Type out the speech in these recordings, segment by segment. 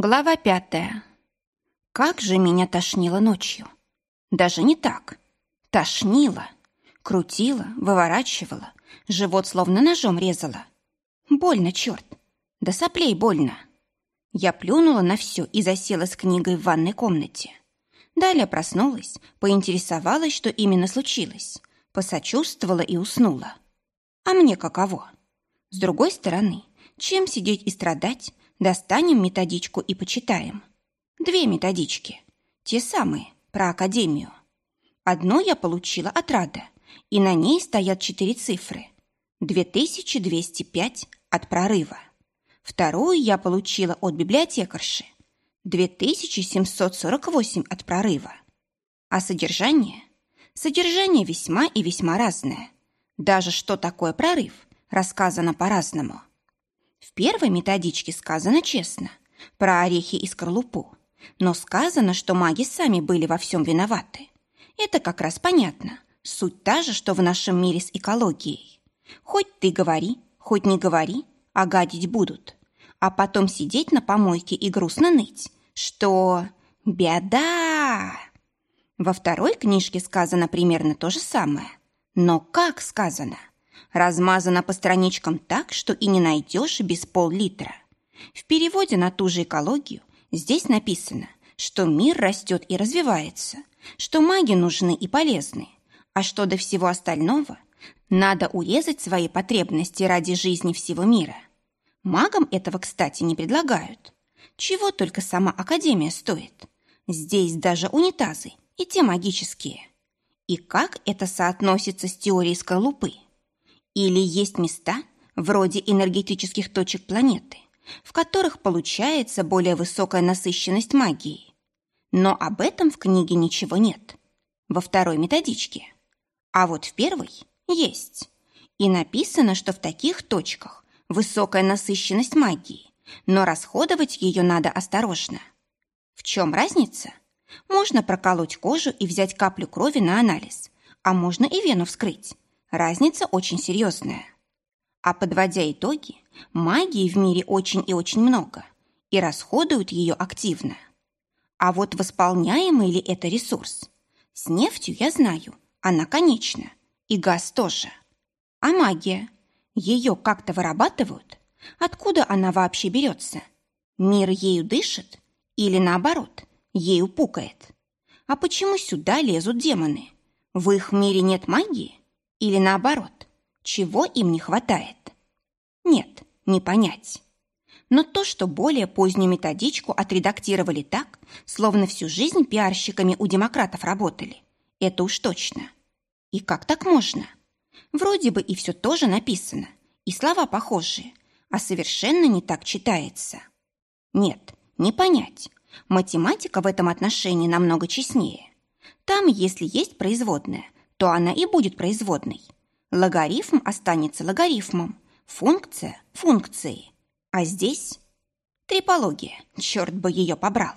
Глава пятая. Как же меня тошнило ночью. Даже не так. Тошнило. Крутило, выворачивало. Живот словно ножом резало. Больно, черт. Да соплей больно. Я плюнула на все и засела с книгой в ванной комнате. Далее проснулась, поинтересовалась, что именно случилось. Посочувствовала и уснула. А мне каково? С другой стороны, чем сидеть и страдать, Достанем методичку и почитаем. Две методички. Те самые, про академию. Одну я получила от Рада, и на ней стоят четыре цифры. 2205 от прорыва. Вторую я получила от библиотекарши. 2748 от прорыва. А содержание? Содержание весьма и весьма разное. Даже что такое прорыв, рассказано по-разному. В первой методичке сказано честно, про орехи и скорлупу. Но сказано, что маги сами были во всем виноваты. Это как раз понятно. Суть та же, что в нашем мире с экологией. Хоть ты говори, хоть не говори, а гадить будут. А потом сидеть на помойке и грустно ныть, что беда. Во второй книжке сказано примерно то же самое. Но как сказано? Размазана по страничкам так, что и не найдешь без пол-литра. В переводе на ту же экологию здесь написано, что мир растет и развивается, что маги нужны и полезны, а что до всего остального, надо урезать свои потребности ради жизни всего мира. Магам этого, кстати, не предлагают. Чего только сама Академия стоит. Здесь даже унитазы, и те магические. И как это соотносится с теорией скорлупы? Или есть места, вроде энергетических точек планеты, в которых получается более высокая насыщенность магии. Но об этом в книге ничего нет. Во второй методичке. А вот в первой есть. И написано, что в таких точках высокая насыщенность магии, но расходовать ее надо осторожно. В чем разница? Можно проколоть кожу и взять каплю крови на анализ, а можно и вену вскрыть Разница очень серьезная. А подводя итоги, магии в мире очень и очень много, и расходуют ее активно. А вот восполняемый ли это ресурс? С нефтью я знаю, она конечна, и газ тоже. А магия? Ее как-то вырабатывают? Откуда она вообще берется? Мир ею дышит? Или наоборот, ею пукает? А почему сюда лезут демоны? В их мире нет магии? Или наоборот, чего им не хватает? Нет, не понять. Но то, что более позднюю методичку отредактировали так, словно всю жизнь пиарщиками у демократов работали, это уж точно. И как так можно? Вроде бы и все тоже написано, и слова похожие, а совершенно не так читается. Нет, не понять. Математика в этом отношении намного честнее. Там, если есть производная, то она и будет производной. Логарифм останется логарифмом, функция – функцией. А здесь трипология, черт бы ее побрал.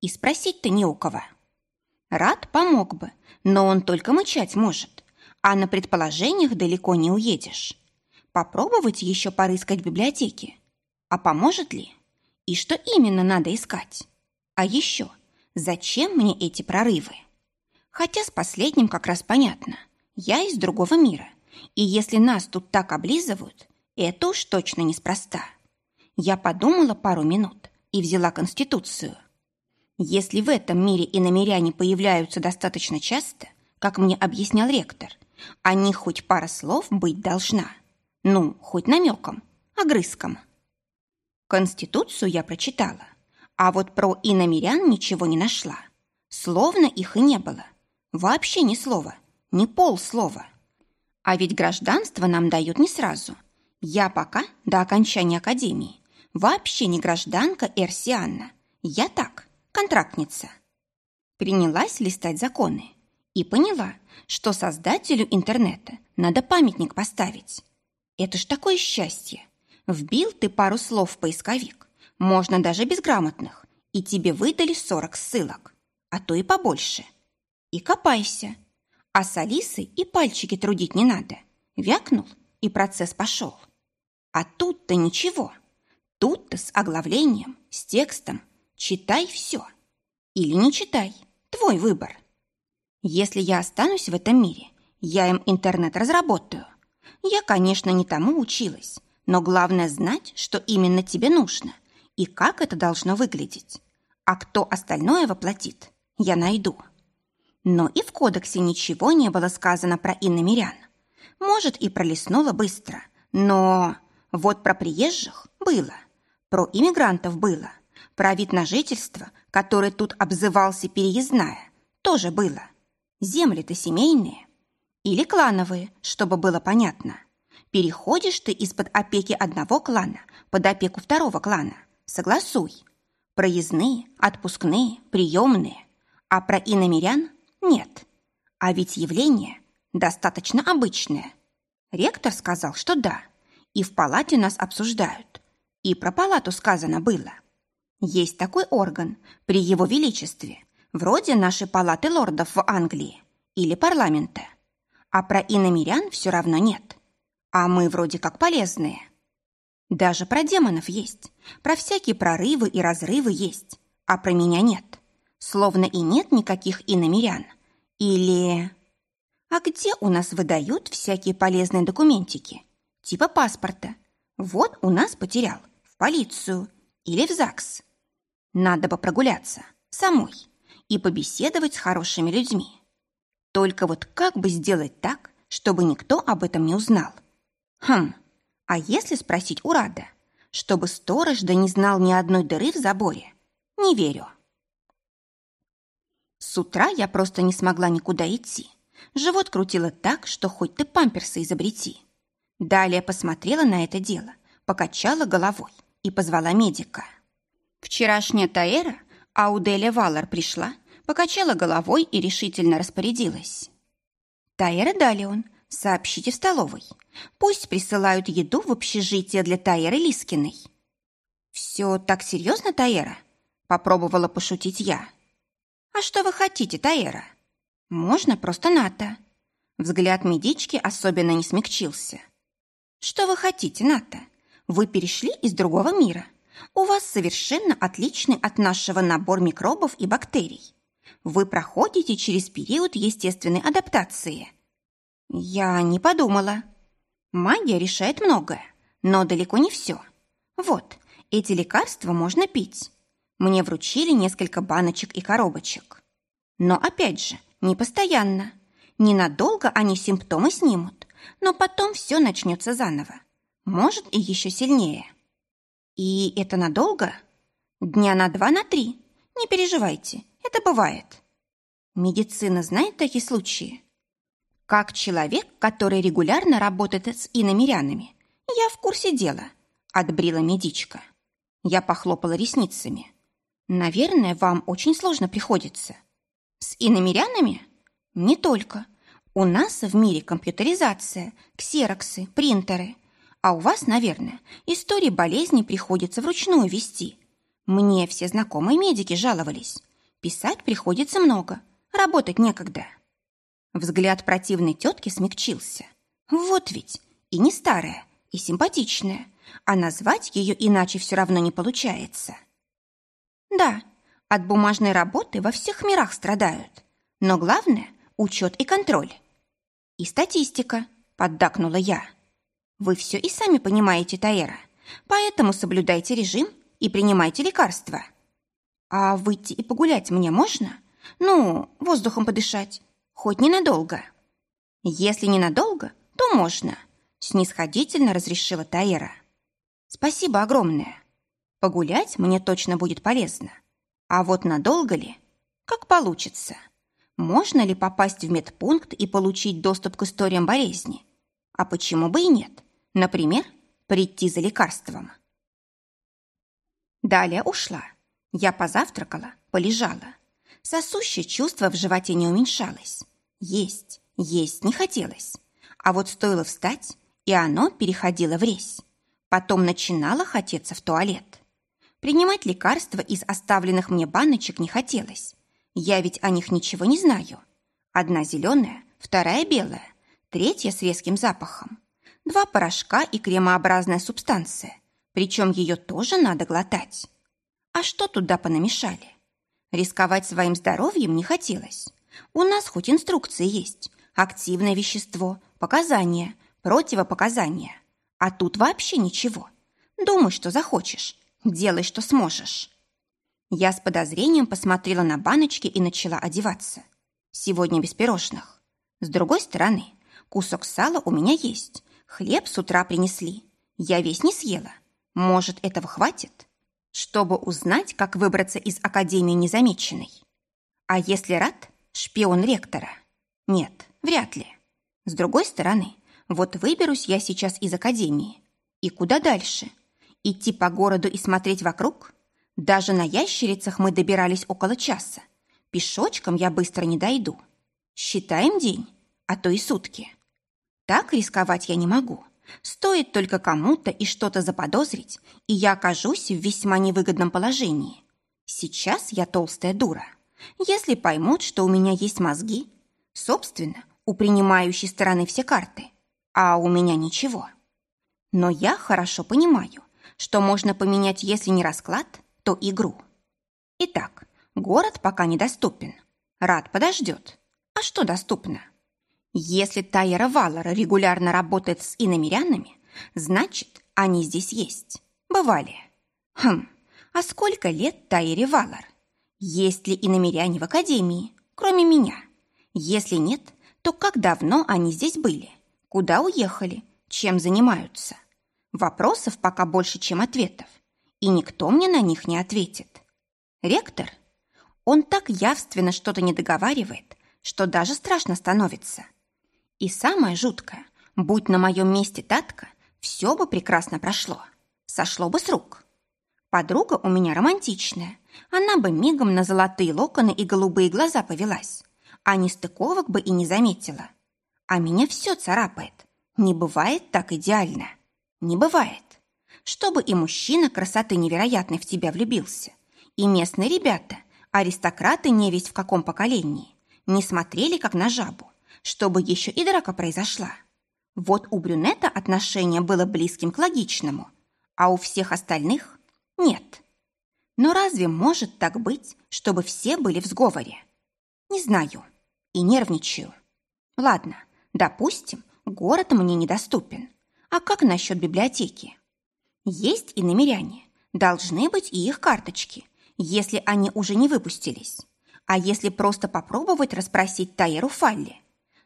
И спросить-то не у кого. Рад помог бы, но он только мычать может, а на предположениях далеко не уедешь. Попробовать еще порыскать в библиотеке. А поможет ли? И что именно надо искать? А еще, зачем мне эти прорывы? Хотя с последним как раз понятно. Я из другого мира. И если нас тут так облизывают, это уж точно неспроста. Я подумала пару минут и взяла Конституцию. Если в этом мире иномеряне появляются достаточно часто, как мне объяснял ректор, о них хоть пара слов быть должна. Ну, хоть намеком, огрызком. Конституцию я прочитала, а вот про иномерян ничего не нашла. Словно их и не было. Вообще ни слова, ни полслова. А ведь гражданство нам дают не сразу. Я пока, до окончания академии, вообще не гражданка Эрсианна. Я так, контрактница. Принялась листать законы и поняла, что создателю интернета надо памятник поставить. Это ж такое счастье. Вбил ты пару слов в поисковик, можно даже безграмотных, и тебе выдали 40 ссылок, а то и побольше и копайся. А с Алисой и пальчики трудить не надо. Вякнул, и процесс пошел. А тут-то ничего. Тут-то с оглавлением, с текстом, Читай все. Или не читай. Твой выбор. Если я останусь в этом мире, я им интернет разработаю. Я, конечно, не тому училась, но главное знать, что именно тебе нужно и как это должно выглядеть. А кто остальное воплотит, я найду. Но и в кодексе ничего не было сказано про иномерян. Может, и пролистнула быстро, но вот про приезжих было, про иммигрантов было, про вид на жительство, который тут обзывался переездная, тоже было. Земли-то семейные. Или клановые, чтобы было понятно. Переходишь ты из-под опеки одного клана под опеку второго клана. Согласуй. Проездные, отпускные, приемные. А про иномерян нет. А ведь явление достаточно обычное. Ректор сказал, что да. И в палате нас обсуждают. И про палату сказано было. Есть такой орган при его величестве, вроде нашей палаты лордов в Англии или парламента. А про иномерян все равно нет. А мы вроде как полезные. Даже про демонов есть, про всякие прорывы и разрывы есть, а про меня нет. Словно и нет никаких иномерян. Или... А где у нас выдают всякие полезные документики? Типа паспорта. Вот у нас потерял. В полицию. Или в ЗАГС. Надо бы прогуляться. Самой. И побеседовать с хорошими людьми. Только вот как бы сделать так, чтобы никто об этом не узнал? Хм, а если спросить у Рада, чтобы сторож да не знал ни одной дыры в заборе? Не верю. С утра я просто не смогла никуда идти. Живот крутило так, что хоть ты памперсы изобрети. Далее посмотрела на это дело, покачала головой и позвала медика. Вчерашняя Таэра, Ауделия Валар, пришла, покачала головой и решительно распорядилась. «Таэра Далион, сообщите в столовой. Пусть присылают еду в общежитие для Таэры Лискиной». «Все так серьезно, Таэра?» – попробовала пошутить я. «А что вы хотите, Таэра?» «Можно просто Ната». Взгляд медички особенно не смягчился. «Что вы хотите, Ната? Вы перешли из другого мира. У вас совершенно отличный от нашего набор микробов и бактерий вы проходите через период естественной адаптации. Я не подумала. Магия решает многое, но далеко не все. Вот, эти лекарства можно пить. Мне вручили несколько баночек и коробочек. Но опять же, не постоянно. Ненадолго они симптомы снимут, но потом все начнется заново. Может, и еще сильнее. И это надолго? Дня на два, на три. Не переживайте, это бывает. Медицина знает такие случаи? Как человек, который регулярно работает с иномерянами, я в курсе дела, отбрила медичка. Я похлопала ресницами. Наверное, вам очень сложно приходится. С иномерянами? Не только. У нас в мире компьютеризация, ксероксы, принтеры. А у вас, наверное, истории болезней приходится вручную вести. Мне все знакомые медики жаловались. Писать приходится много, работать некогда. Взгляд противной тетки смягчился. Вот ведь и не старая, и симпатичная, а назвать ее иначе все равно не получается. Да, от бумажной работы во всех мирах страдают, но главное – учет и контроль. И статистика, поддакнула я. Вы все и сами понимаете, Таэра, поэтому соблюдайте режим и принимайте лекарства. А выйти и погулять мне можно? Ну, воздухом подышать. Хоть ненадолго. Если ненадолго, то можно. Снисходительно разрешила Таэра. Спасибо огромное. Погулять мне точно будет полезно. А вот надолго ли? Как получится. Можно ли попасть в медпункт и получить доступ к историям болезни? А почему бы и нет? Например, прийти за лекарством. Далее ушла. Я позавтракала, полежала. Сосущее чувство в животе не уменьшалось. Есть, есть не хотелось. А вот стоило встать, и оно переходило в резь. Потом начинало хотеться в туалет. Принимать лекарства из оставленных мне баночек не хотелось. Я ведь о них ничего не знаю. Одна зеленая, вторая белая, третья с резким запахом. Два порошка и кремообразная субстанция. Причем ее тоже надо глотать. А что туда понамешали? Рисковать своим здоровьем не хотелось. У нас хоть инструкции есть. Активное вещество, показания, противопоказания. А тут вообще ничего. Думай, что захочешь. Делай, что сможешь. Я с подозрением посмотрела на баночки и начала одеваться. Сегодня без пирожных. С другой стороны, кусок сала у меня есть. Хлеб с утра принесли. Я весь не съела. Может, этого хватит? Чтобы узнать, как выбраться из академии незамеченной. А если рад, шпион ректора? Нет, вряд ли. С другой стороны, вот выберусь я сейчас из академии. И куда дальше? Идти по городу и смотреть вокруг? Даже на ящерицах мы добирались около часа. Пешочком я быстро не дойду. Считаем день, а то и сутки. Так рисковать я не могу. Стоит только кому-то и что-то заподозрить, и я окажусь в весьма невыгодном положении. Сейчас я толстая дура. Если поймут, что у меня есть мозги, собственно, у принимающей стороны все карты, а у меня ничего. Но я хорошо понимаю, что можно поменять, если не расклад, то игру. Итак, город пока недоступен. Рад подождет. А что доступно? Если Тайера Валора регулярно работает с иномерянами, значит, они здесь есть. Бывали. Хм, а сколько лет Тайере Валор? Есть ли иномеряне в Академии, кроме меня? Если нет, то как давно они здесь были? Куда уехали? Чем занимаются? Вопросов пока больше, чем ответов. И никто мне на них не ответит. Ректор? Он так явственно что-то не договаривает, что даже страшно становится. И самое жуткое, будь на моем месте Татка, все бы прекрасно прошло. Сошло бы с рук. Подруга у меня романтичная. Она бы мигом на золотые локоны и голубые глаза повелась. А нестыковок бы и не заметила. А меня все царапает. Не бывает так идеально. Не бывает. Чтобы и мужчина красоты невероятной в тебя влюбился. И местные ребята, аристократы не весть в каком поколении, не смотрели как на жабу, чтобы еще и драка произошла. Вот у брюнета отношение было близким к логичному, а у всех остальных нет. Но разве может так быть, чтобы все были в сговоре? Не знаю и нервничаю. Ладно, допустим, город мне недоступен. А как насчет библиотеки? Есть и намеряне. Должны быть и их карточки, если они уже не выпустились. А если просто попробовать расспросить Тайеру Фалли?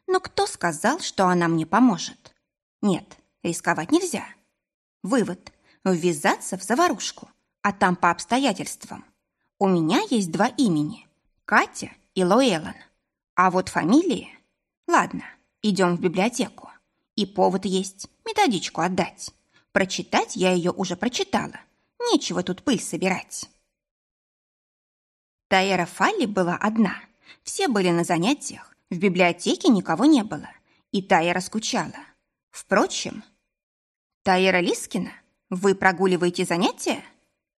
Но кто сказал, что она мне поможет? Нет, рисковать нельзя. Вывод. Ввязаться в заварушку, а там по обстоятельствам. У меня есть два имени – Катя и Лоэлан. А вот фамилии... Ладно, идем в библиотеку. И повод есть – методичку отдать. Прочитать я ее уже прочитала. Нечего тут пыль собирать. Таэра Фалли была одна. Все были на занятиях, в библиотеке никого не было, и Тайера скучала. Впрочем, «Тайера Лискина, вы прогуливаете занятия?»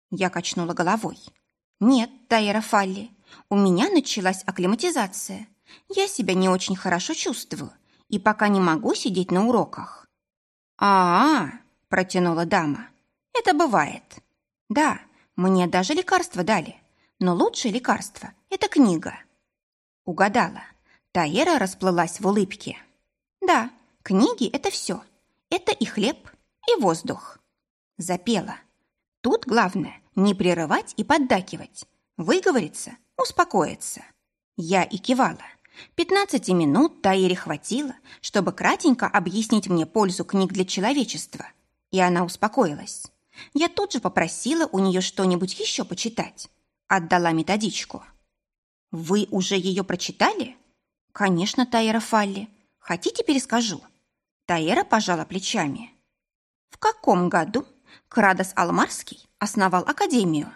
Я качнула головой. «Нет, Тайера Фалли, у меня началась акклиматизация. Я себя не очень хорошо чувствую и пока не могу сидеть на уроках». «А-а-а!» – протянула дама. «Это бывает. Да, мне даже лекарства дали, но лучшее лекарство – это книга». Угадала. Таера расплылась в улыбке. «Да, книги — это все. Это и хлеб, и воздух». Запела. Тут главное — не прерывать и поддакивать. Выговориться, успокоиться. Я и кивала. Пятнадцати минут Таире хватило, чтобы кратенько объяснить мне пользу книг для человечества. И она успокоилась. Я тут же попросила у нее что-нибудь еще почитать. Отдала методичку. «Вы уже ее прочитали?» «Конечно, Таира Фалли. Хотите, перескажу?» Таира пожала плечами. «В каком году Крадос Алмарский основал Академию?»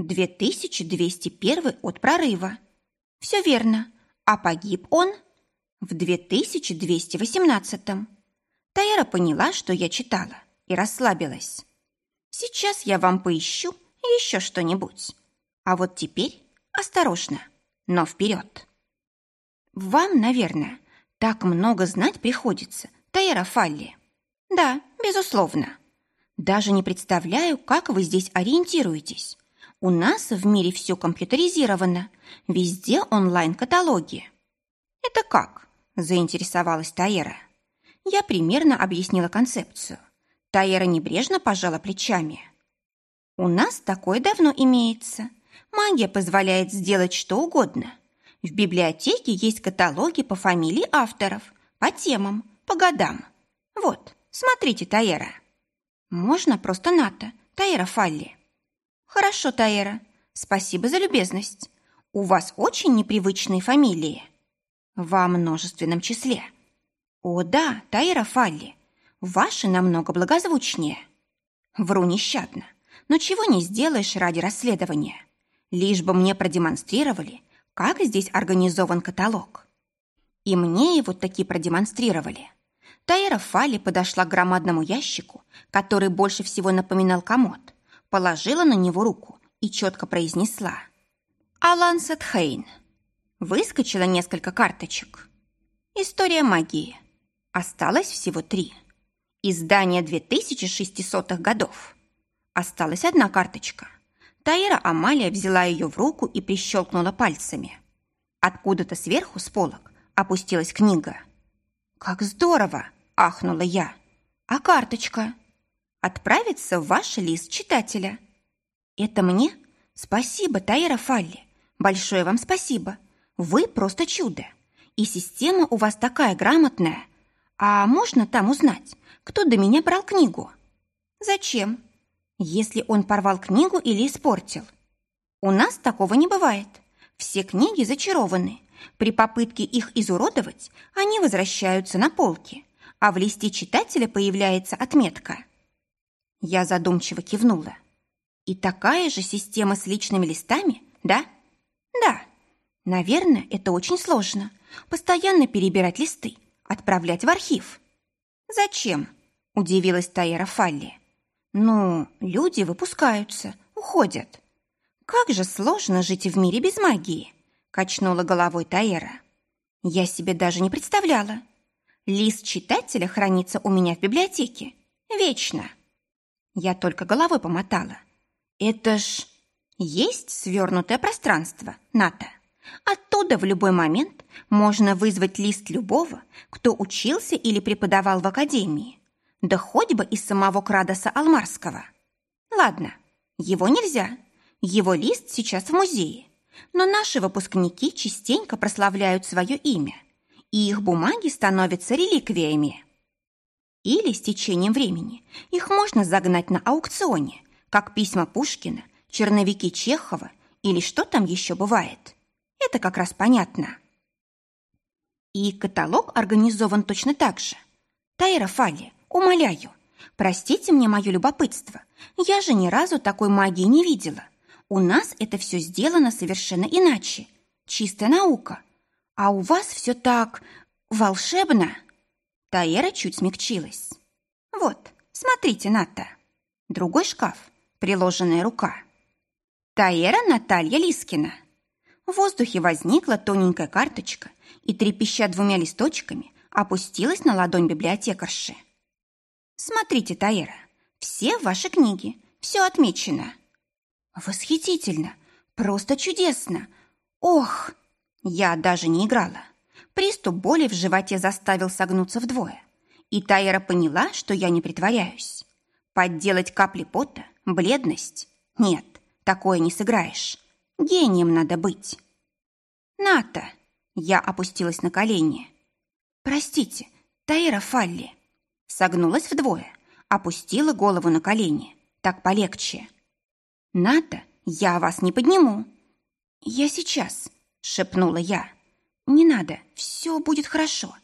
«2201 от прорыва». «Все верно. А погиб он?» «В 2218-м». Таира поняла, что я читала, и расслабилась. «Сейчас я вам поищу еще что-нибудь. А вот теперь осторожно, но вперед!» Вам, наверное, так много знать приходится, Таира Фалли. Да, безусловно. Даже не представляю, как вы здесь ориентируетесь. У нас в мире все компьютеризировано. Везде онлайн-каталоги. Это как? Заинтересовалась Таера. Я примерно объяснила концепцию. Таера небрежно пожала плечами. У нас такое давно имеется. Магия позволяет сделать что угодно. В библиотеке есть каталоги по фамилии авторов, по темам, по годам. Вот, смотрите, Таера. Можно просто Ната, Таера Фалли. Хорошо, Таера. Спасибо за любезность. У вас очень непривычные фамилии. Во множественном числе. О да, Таера Фалли. Ваши намного благозвучнее. Вру нещадно. Но чего не сделаешь ради расследования. Лишь бы мне продемонстрировали, как здесь организован каталог. И мне его таки продемонстрировали. Таира Фали подошла к громадному ящику, который больше всего напоминал комод, положила на него руку и четко произнесла «Алансет Хейн». Выскочило несколько карточек. История магии. Осталось всего три. Издание 2600-х годов. Осталась одна карточка. Таира Амалия взяла ее в руку и прищелкнула пальцами. Откуда-то сверху с полок опустилась книга. «Как здорово!» – ахнула я. «А карточка?» «Отправиться в ваш лист читателя». «Это мне? Спасибо, Таира Фалли. Большое вам спасибо. Вы просто чудо. И система у вас такая грамотная. А можно там узнать, кто до меня брал книгу?» «Зачем?» «Если он порвал книгу или испортил». «У нас такого не бывает. Все книги зачарованы. При попытке их изуродовать они возвращаются на полки, а в листе читателя появляется отметка. Я задумчиво кивнула. И такая же система с личными листами, да? Да. Наверное, это очень сложно. Постоянно перебирать листы, отправлять в архив. Зачем? Удивилась Таера Фалли. Ну, люди выпускаются, уходят. «Как же сложно жить в мире без магии!» – качнула головой Таэра. «Я себе даже не представляла. Лист читателя хранится у меня в библиотеке. Вечно!» Я только головой помотала. «Это ж...» Есть свернутое пространство, Ната. Оттуда в любой момент можно вызвать лист любого, кто учился или преподавал в академии. Да хоть бы из самого Крадоса Алмарского. Ладно, его нельзя. Его лист сейчас в музее, но наши выпускники частенько прославляют свое имя, и их бумаги становятся реликвиями. Или с течением времени их можно загнать на аукционе, как письма Пушкина, черновики Чехова или что там еще бывает. Это как раз понятно. И каталог организован точно так же. Тайра Фали, умоляю, простите мне мое любопытство. Я же ни разу такой магии не видела. У нас это все сделано совершенно иначе. Чистая наука. А у вас все так волшебно. Таэра чуть смягчилась. Вот, смотрите, Ната. Другой шкаф, приложенная рука. Таэра Наталья Лискина. В воздухе возникла тоненькая карточка и, трепеща двумя листочками, опустилась на ладонь библиотекарши. «Смотрите, Таэра, все ваши книги, все отмечено». Восхитительно! Просто чудесно! Ох! Я даже не играла. Приступ боли в животе заставил согнуться вдвое. И Тайра поняла, что я не притворяюсь. Подделать капли пота, бледность? Нет, такое не сыграешь. Гением надо быть. Ната! Я опустилась на колени. Простите, Таира Фалли. Согнулась вдвое, опустила голову на колени. Так полегче. «Ната, я вас не подниму!» «Я сейчас», — шепнула я. «Не надо, все будет хорошо.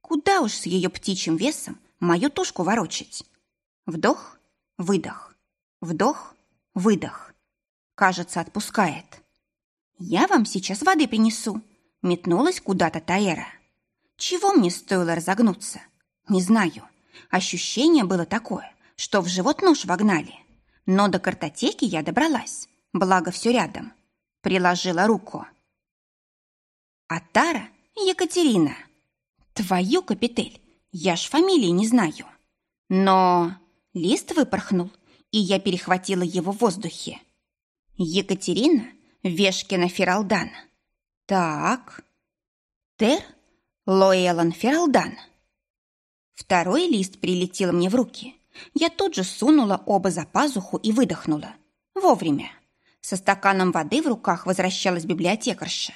Куда уж с ее птичьим весом мою тушку ворочать?» Вдох, выдох, вдох, выдох. Кажется, отпускает. «Я вам сейчас воды принесу», — метнулась куда-то Таэра. Чего мне стоило разогнуться? Не знаю. Ощущение было такое, что в живот нож вогнали. Но до картотеки я добралась, благо все рядом. Приложила руку. Атара Екатерина. Твою капитель, я ж фамилии не знаю. Но лист выпорхнул, и я перехватила его в воздухе. Екатерина Вешкина Фералдан. Так. Тер Лоэлан Фералдан. Второй лист прилетел мне в руки. Я тут же сунула оба за пазуху и выдохнула. Вовремя. Со стаканом воды в руках возвращалась библиотекарша.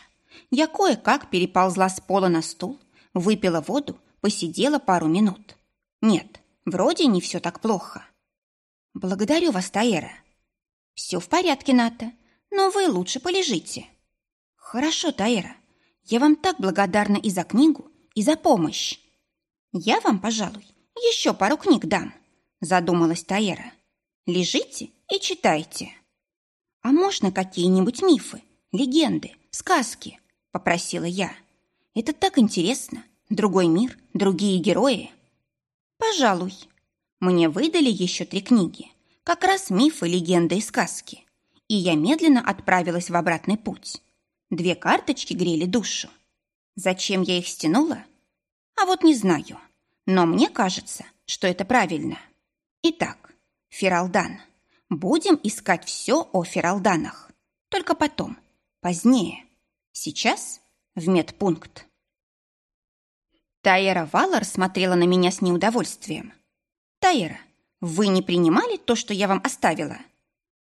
Я кое-как переползла с пола на стул, выпила воду, посидела пару минут. Нет, вроде не все так плохо. Благодарю вас, Таэра. Все в порядке, Ната, но вы лучше полежите. Хорошо, Таэра. Я вам так благодарна и за книгу, и за помощь. Я вам, пожалуй, еще пару книг дам, задумалась Таэра. Лежите и читайте. А можно какие-нибудь мифы, легенды, сказки? Попросила я. Это так интересно. Другой мир, другие герои. Пожалуй. Мне выдали еще три книги. Как раз мифы, легенды и сказки. И я медленно отправилась в обратный путь. Две карточки грели душу. Зачем я их стянула? А вот не знаю. Но мне кажется, что это правильно. Итак, Фералдан. Будем искать все о Фералданах. Только потом, позднее. Сейчас в медпункт. Тайера Валар смотрела на меня с неудовольствием. «Тайера, вы не принимали то, что я вам оставила?»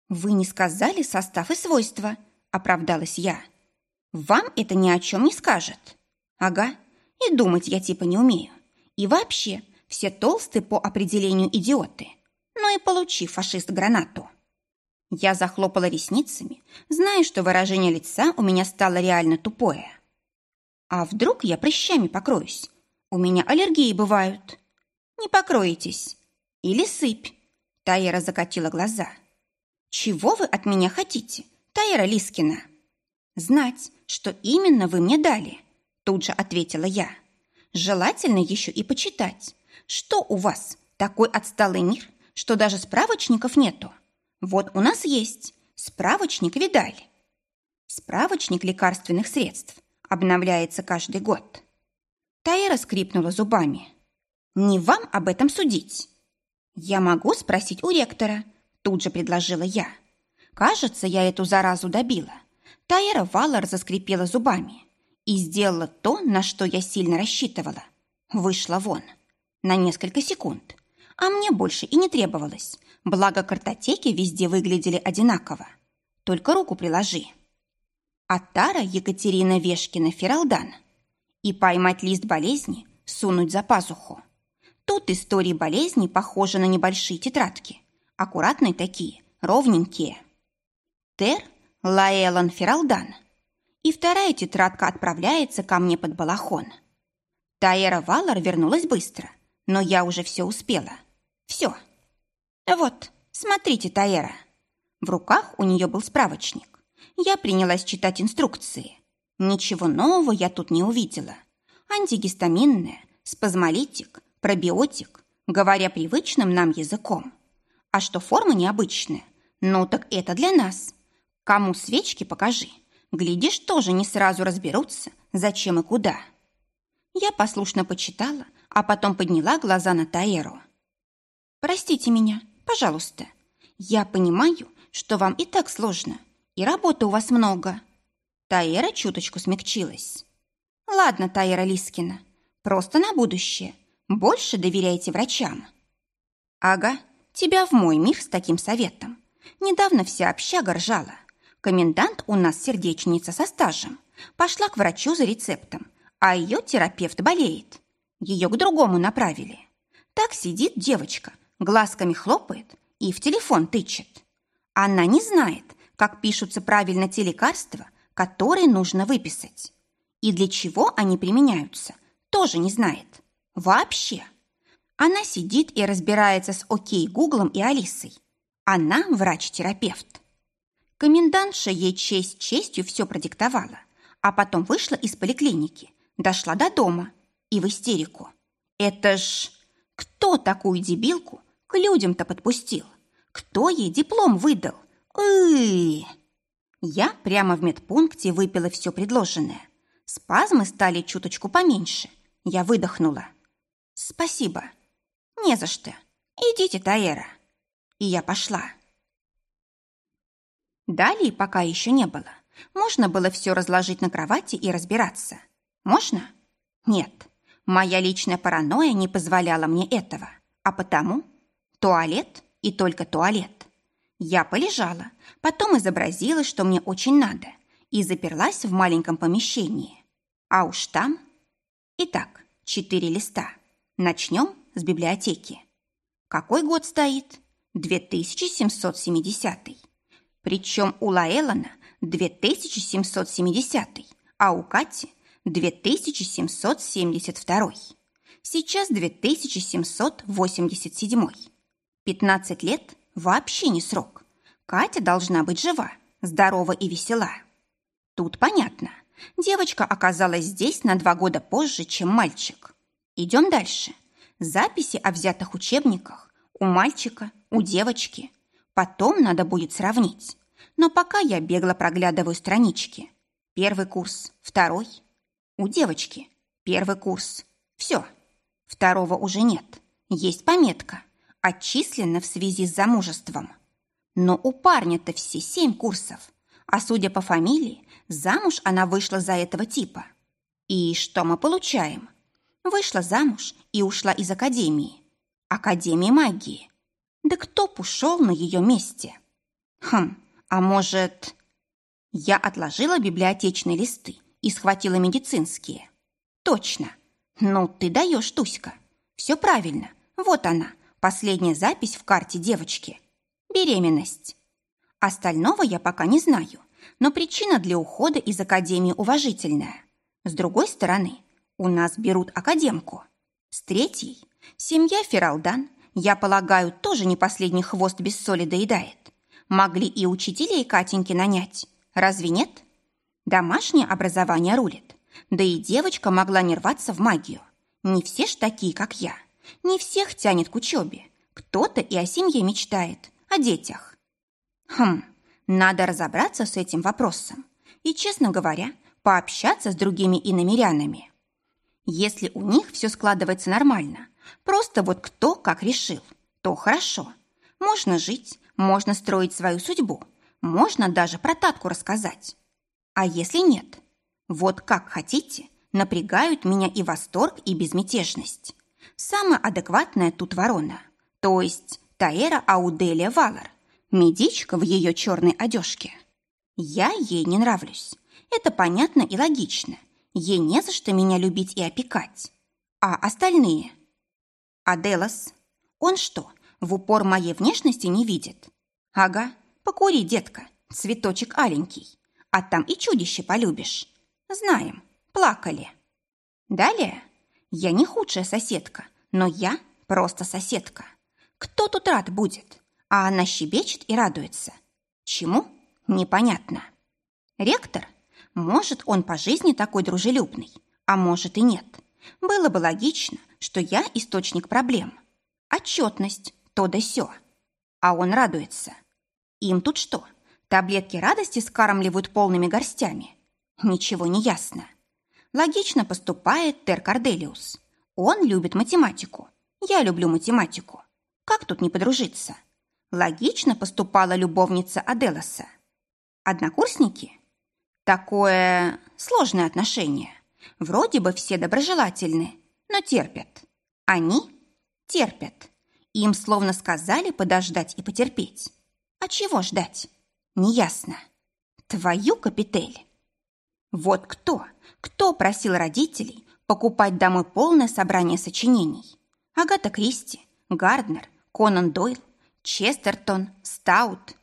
«Вы не сказали состав и свойства», — оправдалась я. «Вам это ни о чем не скажет». «Ага, и думать я типа не умею. И вообще, все толстые по определению идиоты. Ну и получи, фашист, гранату». Я захлопала ресницами, зная, что выражение лица у меня стало реально тупое. «А вдруг я прыщами покроюсь? У меня аллергии бывают». «Не покроетесь. Или сыпь». Таера закатила глаза. «Чего вы от меня хотите, Таера Лискина?» «Знать, что именно вы мне дали», тут же ответила я. «Желательно еще и почитать, что у вас такой отсталый мир, что даже справочников нету. Вот у нас есть справочник Видаль. Справочник лекарственных средств обновляется каждый год. Таэра скрипнула зубами. Не вам об этом судить. Я могу спросить у ректора, тут же предложила я. Кажется, я эту заразу добила. Таэра Валар заскрипела зубами и сделала то, на что я сильно рассчитывала. Вышла вон. На несколько секунд. А мне больше и не требовалось. Благо картотеки везде выглядели одинаково. Только руку приложи. А Тара Екатерина Вешкина Фералдан. И поймать лист болезни, сунуть за пазуху. Тут истории болезни похожи на небольшие тетрадки. Аккуратные такие, ровненькие. Тер Лаэлан Фералдан. И вторая тетрадка отправляется ко мне под балахон. Таэра Валар вернулась быстро, но я уже все успела. Все. «Вот, смотрите, Таэра». В руках у нее был справочник. Я принялась читать инструкции. Ничего нового я тут не увидела. Антигистаминная, спазмолитик, пробиотик, говоря привычным нам языком. А что форма необычная? Ну так это для нас. Кому свечки покажи. Глядишь, тоже не сразу разберутся, зачем и куда. Я послушно почитала, а потом подняла глаза на Таэру. «Простите меня, Пожалуйста. Я понимаю, что вам и так сложно, и работы у вас много. Таэра чуточку смягчилась. Ладно, Таэра Лискина, просто на будущее. Больше доверяйте врачам. Ага, тебя в мой мир с таким советом. Недавно вся общага ржала. Комендант у нас сердечница со стажем. Пошла к врачу за рецептом, а ее терапевт болеет. Ее к другому направили. Так сидит девочка, глазками хлопает и в телефон тычет. Она не знает, как пишутся правильно те лекарства, которые нужно выписать. И для чего они применяются, тоже не знает. Вообще. Она сидит и разбирается с Окей Гуглом и Алисой. Она врач-терапевт. Комендантша ей честь честью все продиктовала, а потом вышла из поликлиники, дошла до дома и в истерику. Это ж кто такую дебилку к людям-то подпустил? Кто ей диплом выдал? Ы Я прямо в медпункте выпила все предложенное. Спазмы стали чуточку поменьше. Я выдохнула. Спасибо. Не за что. Идите, Таэра. И я пошла. Далее пока еще не было. Можно было все разложить на кровати и разбираться. Можно? Нет. Моя личная паранойя не позволяла мне этого. А потому туалет и только туалет. Я полежала, потом изобразила, что мне очень надо, и заперлась в маленьком помещении. А уж там... Итак, четыре листа. Начнем с библиотеки. Какой год стоит? 2770. Причем у Лаэлана 2770, а у Кати 2772. Сейчас 2787. 15 лет – вообще не срок. Катя должна быть жива, здорова и весела. Тут понятно. Девочка оказалась здесь на два года позже, чем мальчик. Идем дальше. Записи о взятых учебниках у мальчика, у девочки. Потом надо будет сравнить. Но пока я бегло проглядываю странички. Первый курс, второй. У девочки первый курс. Все. Второго уже нет. Есть пометка. Отчислена в связи с замужеством. Но у парня-то все семь курсов. А судя по фамилии, замуж она вышла за этого типа. И что мы получаем? Вышла замуж и ушла из академии. Академии магии. Да кто б ушел на ее месте? Хм, а может... Я отложила библиотечные листы и схватила медицинские. Точно. Ну, ты даешь, Туська. Все правильно. Вот она, последняя запись в карте девочки. Беременность. Остального я пока не знаю, но причина для ухода из академии уважительная. С другой стороны, у нас берут академку. С третьей, семья Фералдан, я полагаю, тоже не последний хвост без соли доедает. Могли и учителей Катеньки нанять. Разве нет? Домашнее образование рулит. Да и девочка могла не рваться в магию. Не все ж такие, как я. Не всех тянет к учебе. Кто-то и о семье мечтает, о детях. Хм, надо разобраться с этим вопросом. И, честно говоря, пообщаться с другими иномерянами. Если у них все складывается нормально, просто вот кто как решил, то хорошо. Можно жить, можно строить свою судьбу, можно даже про Татку рассказать. А если нет? Вот как хотите, напрягают меня и восторг, и безмятежность. Самая адекватная тут ворона, то есть Таэра Ауделия Валар, медичка в ее черной одежке. Я ей не нравлюсь. Это понятно и логично. Ей не за что меня любить и опекать. А остальные? Аделас. Он что, в упор моей внешности не видит? Ага, покури, детка, цветочек аленький. А там и чудище полюбишь. Знаем, плакали. Далее. Я не худшая соседка, но я просто соседка. Кто тут рад будет? А она щебечет и радуется. Чему? Непонятно. Ректор? Может, он по жизни такой дружелюбный, а может и нет. Было бы логично, что я источник проблем. Отчетность, то да сё. А он радуется. Им тут что, таблетки радости скармливают полными горстями? Ничего не ясно. Логично поступает Тер Корделиус. Он любит математику. Я люблю математику. Как тут не подружиться? Логично поступала любовница Аделоса. Однокурсники? Такое сложное отношение. Вроде бы все доброжелательны, но терпят. Они терпят. Им словно сказали подождать и потерпеть. А чего ждать? Неясно. Твою капитель. Вот кто, кто просил родителей покупать домой полное собрание сочинений? Агата Кристи, Гарднер, Конан Дойл, Честертон, Стаут.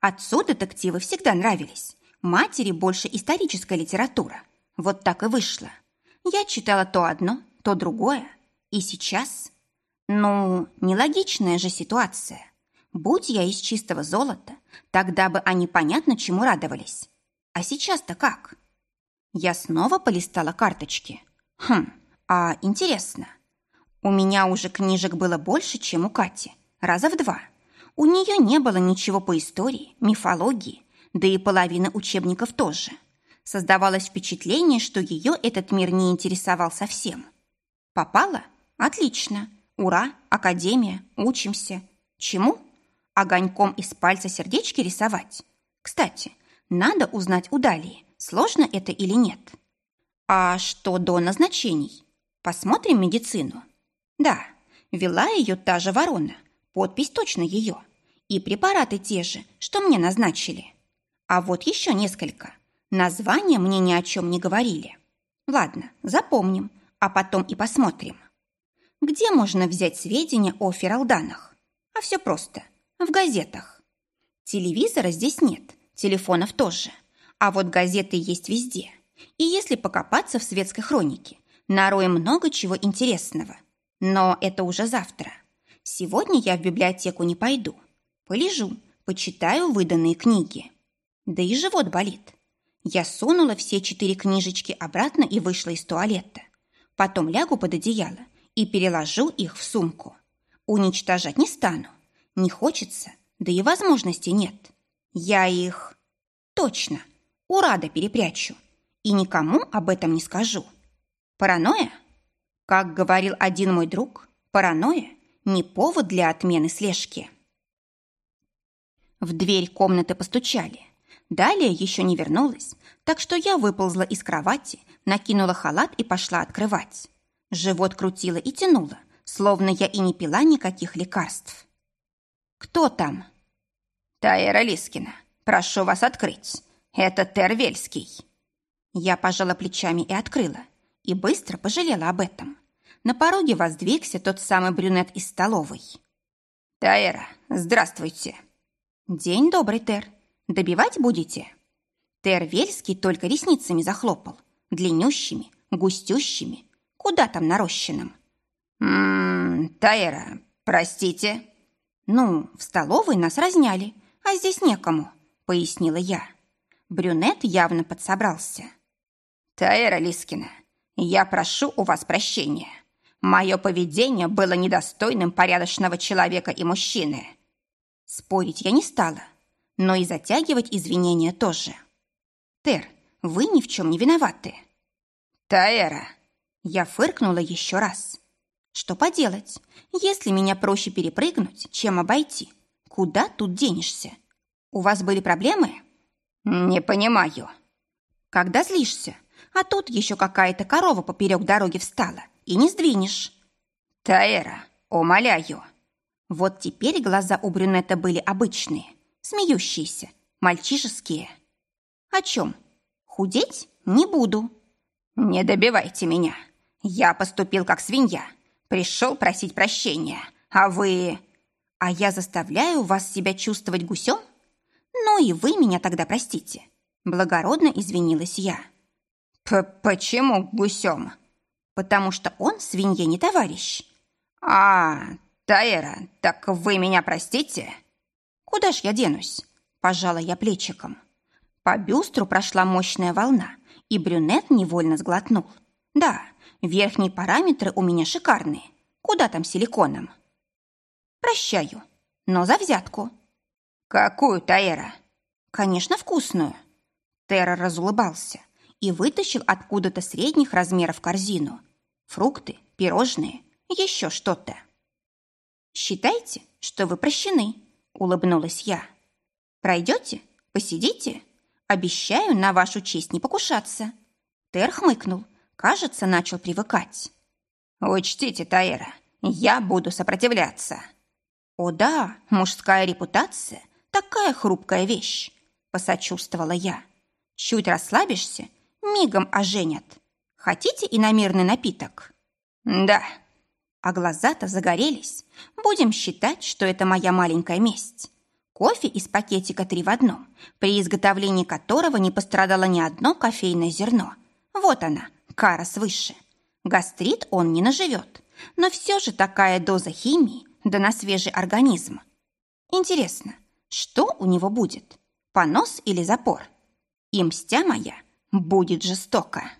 Отцу детективы всегда нравились. Матери больше историческая литература. Вот так и вышло. Я читала то одно, то другое. И сейчас... Ну, нелогичная же ситуация. Будь я из чистого золота, тогда бы они понятно чему радовались. А сейчас-то как? Я снова полистала карточки. Хм, а интересно. У меня уже книжек было больше, чем у Кати. Раза в два. У нее не было ничего по истории, мифологии, да и половина учебников тоже. Создавалось впечатление, что ее этот мир не интересовал совсем. Попала? Отлично. Ура, академия, учимся. Чему? Огоньком из пальца сердечки рисовать? Кстати, надо узнать у Далии, сложно это или нет. А что до назначений? Посмотрим медицину. Да, вела ее та же ворона, подпись точно ее. И препараты те же, что мне назначили. А вот еще несколько. Названия мне ни о чем не говорили. Ладно, запомним, а потом и посмотрим. Где можно взять сведения о Фералданах? А все просто. В газетах. Телевизора здесь нет, телефонов тоже. А вот газеты есть везде. И если покопаться в светской хронике, нароем много чего интересного. Но это уже завтра. Сегодня я в библиотеку не пойду. Полежу, почитаю выданные книги. Да и живот болит. Я сунула все четыре книжечки обратно и вышла из туалета. Потом лягу под одеяло и переложу их в сумку. Уничтожать не стану. Не хочется, да и возможности нет. Я их... Точно, у Рада перепрячу. И никому об этом не скажу. Паранойя? Как говорил один мой друг, паранойя – не повод для отмены слежки. В дверь комнаты постучали. Далее еще не вернулась, так что я выползла из кровати, накинула халат и пошла открывать. Живот крутило и тянуло, словно я и не пила никаких лекарств. «Кто там?» «Таэра Лискина, прошу вас открыть. Это Тервельский». Я пожала плечами и открыла, и быстро пожалела об этом. На пороге воздвигся тот самый брюнет из столовой. «Таэра, здравствуйте!» «День добрый, Тер. Добивать будете?» Тер Вельский только ресницами захлопал, длиннющими, густющими, куда там нарощенным. «Ммм, Таэра, простите». «Ну, в столовой нас разняли, а здесь некому», — пояснила я. Брюнет явно подсобрался. «Таэра Лискина, я прошу у вас прощения. Мое поведение было недостойным порядочного человека и мужчины». Спорить я не стала, но и затягивать извинения тоже. Тер, вы ни в чем не виноваты. Таэра. Я фыркнула еще раз. Что поделать, если меня проще перепрыгнуть, чем обойти? Куда тут денешься? У вас были проблемы? Не понимаю. Когда злишься, а тут еще какая-то корова поперек дороги встала, и не сдвинешь. Таэра, умоляю. Вот теперь глаза у брюнета были обычные, смеющиеся, мальчишеские. О чем? Худеть не буду. Не добивайте меня. Я поступил как свинья. Пришел просить прощения. А вы... А я заставляю вас себя чувствовать гусем? Ну и вы меня тогда простите. Благородно извинилась я. П Почему гусем? Потому что он свинье не товарищ. А, Таэра, так вы меня простите? Куда ж я денусь? Пожала я плечиком. По бюстру прошла мощная волна, и брюнет невольно сглотнул. Да, верхние параметры у меня шикарные. Куда там силиконом? Прощаю, но за взятку. Какую, Таэра? Конечно, вкусную. Тера разулыбался и вытащил откуда-то средних размеров корзину. Фрукты, пирожные, еще что-то. «Считайте, что вы прощены», — улыбнулась я. «Пройдете? Посидите?» Обещаю на вашу честь не покушаться. Тер хмыкнул. Кажется, начал привыкать. Учтите, Таэра, я буду сопротивляться. О да, мужская репутация – такая хрупкая вещь, посочувствовала я. Чуть расслабишься, мигом оженят. Хотите иномерный напиток? Да. А глаза-то загорелись. Будем считать, что это моя маленькая месть. Кофе из пакетика три в одном, при изготовлении которого не пострадало ни одно кофейное зерно. Вот она, кара свыше. Гастрит он не наживет, но все же такая доза химии, да на свежий организм. Интересно, что у него будет? Понос или запор? И мстя моя будет жестоко.